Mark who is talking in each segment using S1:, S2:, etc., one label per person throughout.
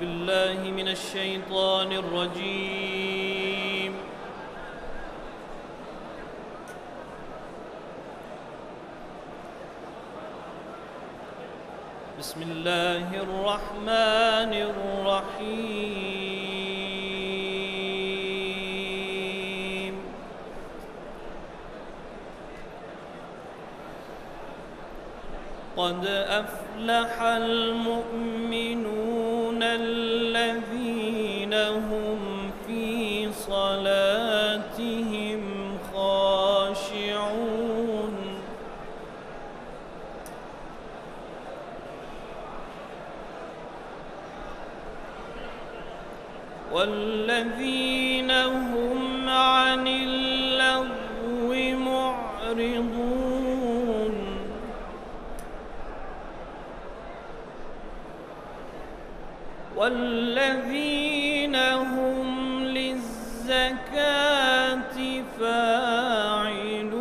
S1: بالله من الشيطان الرجيم. بسم الله الرحمن الرحيم. قد أفلح المؤمنون الذين هم في صلاتهم خاشعون. والذين هم عن اللغو معرضون. والذين هم للزكاة فاعلون.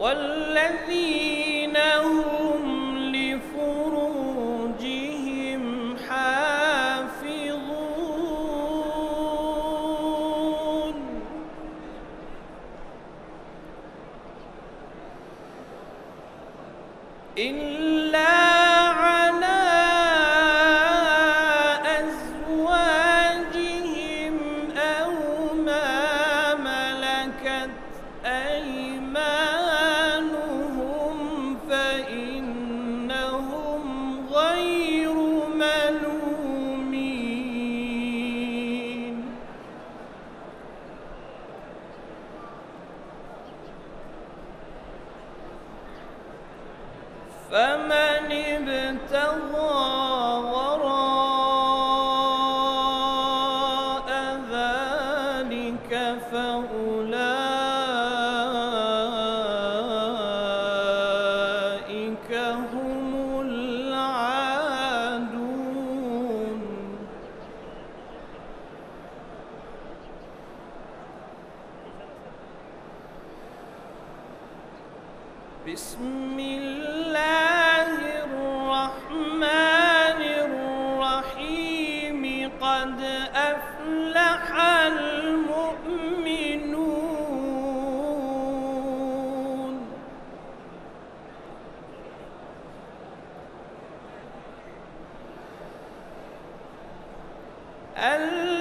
S1: والذين إن بسم الله الرحمن الرحيم. قد أفلح المؤمنون. الذين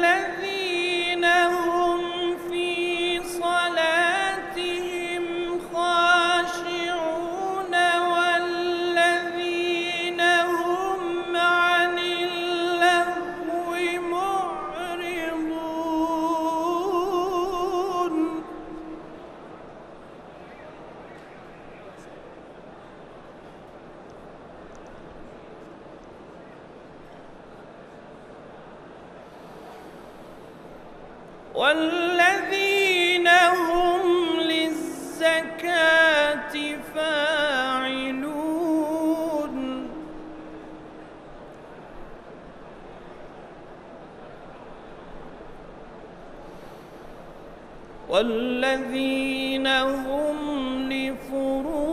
S1: والذين هم للزكاة فاعلون. والذين هم لفروجهم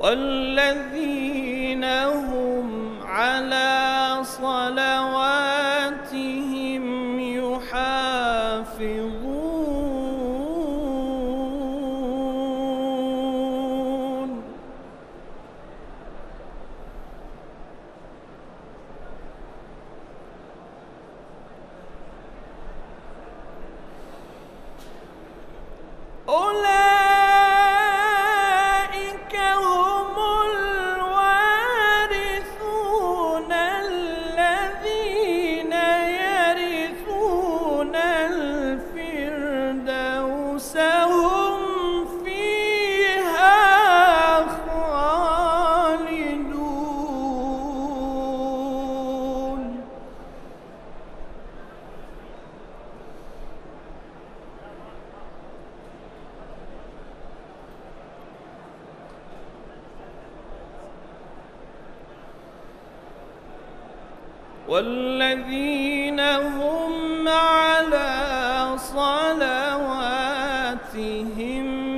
S1: والذين هم على والذين هم على صلواتهم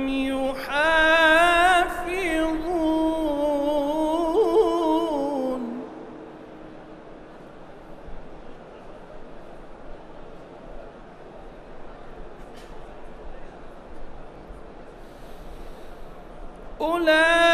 S1: يحافظون. أولئك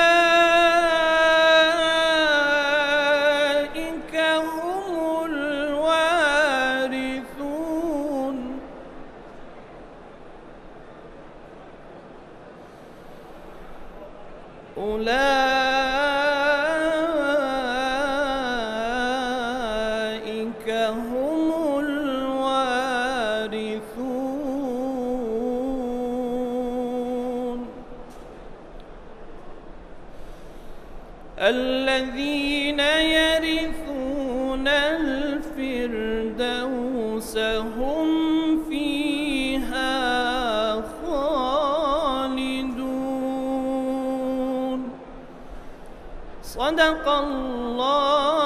S1: أولئك هم الوارثون. الذين يرثون الفردوس هم صدق الله.